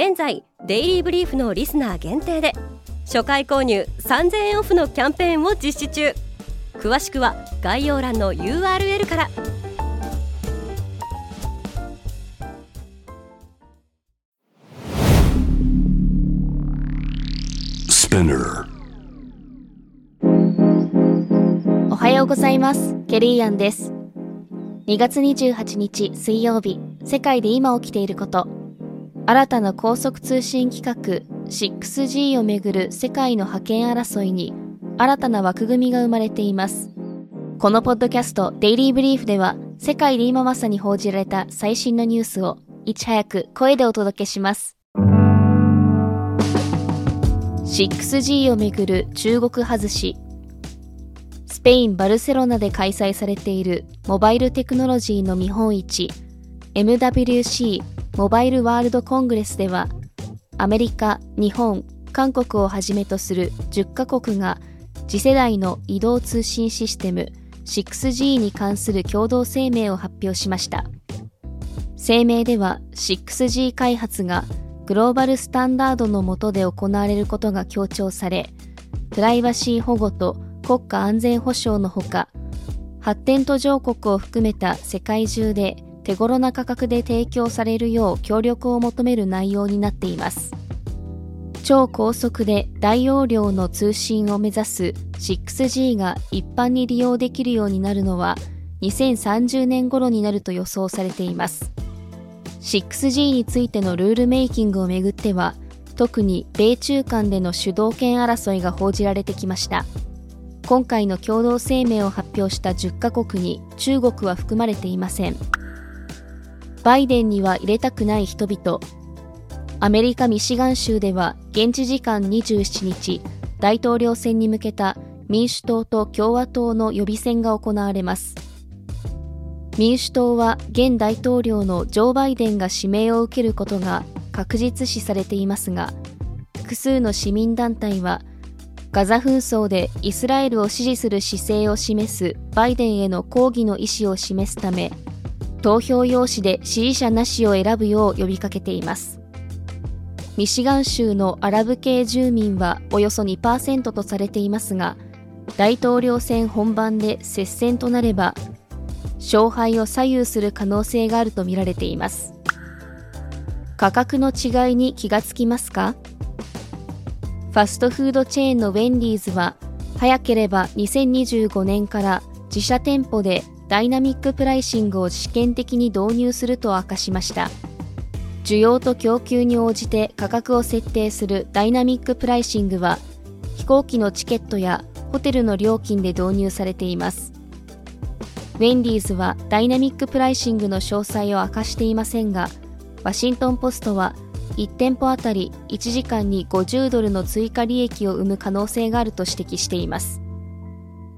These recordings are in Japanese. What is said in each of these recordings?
現在デイリーブリーフのリスナー限定で初回購入3000円オフのキャンペーンを実施中。詳しくは概要欄の URL から。おはようございます。ケリーアンです。2月28日水曜日世界で今起きていること新たな高速通信規格 6G をめぐる世界の覇権争いに新たな枠組みが生まれています。このポッドキャストデイリーブリーフでは世界で今まさに報じられた最新のニュースをいち早く声でお届けします。6G をめぐる中国外しスペイン・バルセロナで開催されているモバイルテクノロジーの見本市 MWC モバイルワールドコングレスではアメリカ、日本、韓国をはじめとする10カ国が次世代の移動通信システム 6G に関する共同声明を発表しました。声明では 6G 開発がグローバルスタンダードの下で行われることが強調され、プライバシー保護と国家安全保障のほか、発展途上国を含めた世界中で手頃な価格で提供されるよう協力を求める内容になっています。超高速で大容量の通信を目指す 6G が一般に利用できるようになるのは2030年頃になると予想されています。6G についてのルールメイキングをめぐっては特に米中間での主導権争いが報じられてきました。今回の共同声明を発表した10カ国に中国は含まれていません。バイデンには入れたくない人々。アメリカ・ミシガン州では現地時間27日、大統領選に向けた民主党と共和党の予備選が行われます。民主党は現大統領のジョー・バイデンが指名を受けることが確実視されていますが、複数の市民団体は、ガザ紛争でイスラエルを支持する姿勢を示すバイデンへの抗議の意思を示すため、投票用紙で支持者なしを選ぶよう呼びかけています。ミシガン州のアラブ系住民はおよそ2%とされていますが、大統領選本番で接戦となれば、勝敗を左右する可能性があるとみられています。価格の違いに気がつきますか？ファストフードチェーンのウェンディーズは、早ければ2025年から自社店舗でダイナミックプライシングを試験的に導入すると明かしました。需要と供給に応じて価格を設定するダイナミックプライシングは飛行機のチケットやホテルの料金で導入されています。ウェンディーズはダイナミックプライシングの詳細を明かしていませんがワシントン・ポストは1店舗あたり1時間に50ドルの追加利益を生む可能性があると指摘しています。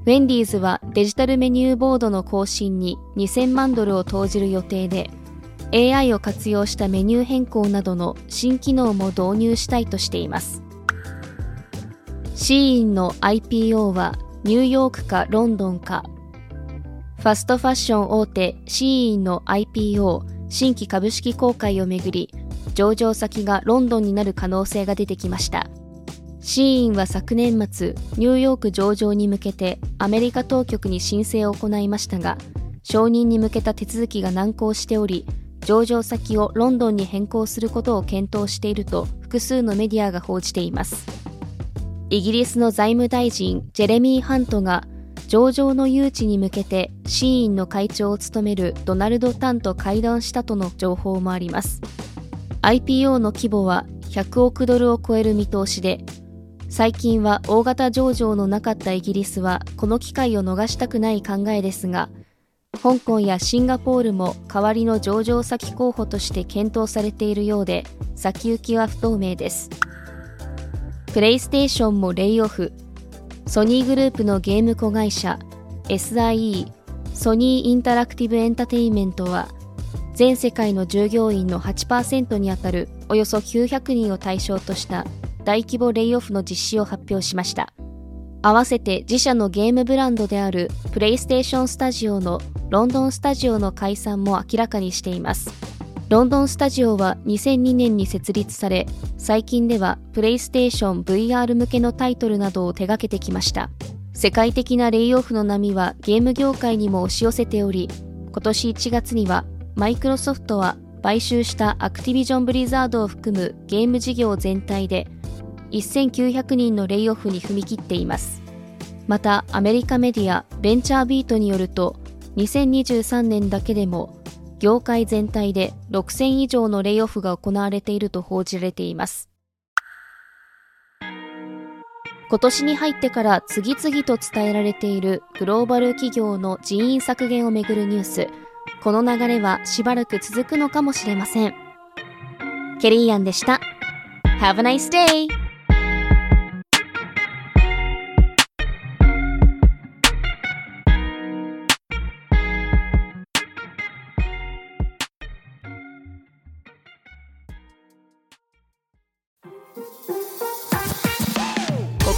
ウェンディーズはデジタルメニューボードの更新に2000万ドルを投じる予定で AI を活用したメニュー変更などの新機能も導入したいとしています。シーインの IPO はニューヨークかロンドンかファストファッション大手シーインの IPO 新規株式公開をめぐり上場先がロンドンになる可能性が出てきました。シーインは昨年末、ニューヨーク上場に向けてアメリカ当局に申請を行いましたが、承認に向けた手続きが難航しており、上場先をロンドンに変更することを検討していると複数のメディアが報じています。イギリスの財務大臣ジェレミー・ハントが上場の誘致に向けてシーインの会長を務めるドナルド・タンと会談したとの情報もあります。IPO の規模は100億ドルを超える見通しで、最近は大型上場のなかったイギリスはこの機会を逃したくない考えですが、香港やシンガポールも代わりの上場先候補として検討されているようで先行きは不透明です。プレイステーションもレイオフ。ソニーグループのゲーム子会社 SIE ソニーインタラクティブエンタテインメントは全世界の従業員の8%にあたるおよそ900人を対象とした大規模レイオフの実施を発表しました。合わせて自社のゲームブランドであるプレイステーションスタジオのロンドンスタジオの解散も明らかにしています。ロンドンスタジオは2002年に設立され最近ではプレイステーション VR 向けのタイトルなどを手掛けてきました。世界的なレイオフの波はゲーム業界にも押し寄せており今年1月にはマイクロソフトは買収したアクティビジョンブリザードを含むゲーム事業全体で1900人のレイオフに踏み切っています。またアメリカメディアベンチャービートによると2023年だけでも業界全体で6000以上のレイオフが行われていると報じられています。今年に入ってから次々と伝えられているグローバル企業の人員削減をめぐるニュース。この流れはしばらく続くのかもしれません。ケリーアンでした。Have a nice day!